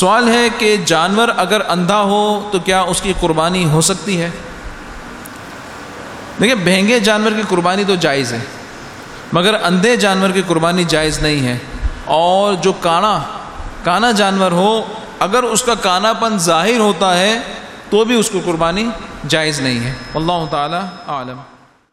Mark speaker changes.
Speaker 1: سوال ہے کہ جانور اگر اندھا ہو تو کیا اس کی قربانی ہو سکتی ہے؟ دیکھیں بہنگے جانور کی قربانی تو جائز ہے، مگر اندھے جانور کی قربانی جائز نہیں ہے۔ اور جو کانا کانا جانور ہو، اگر اس کا کانا پن ظاہر ہوتا ہے تو بھی اس کو قربانی جائز نہیں ہے۔ اللہ تعالیٰ عالم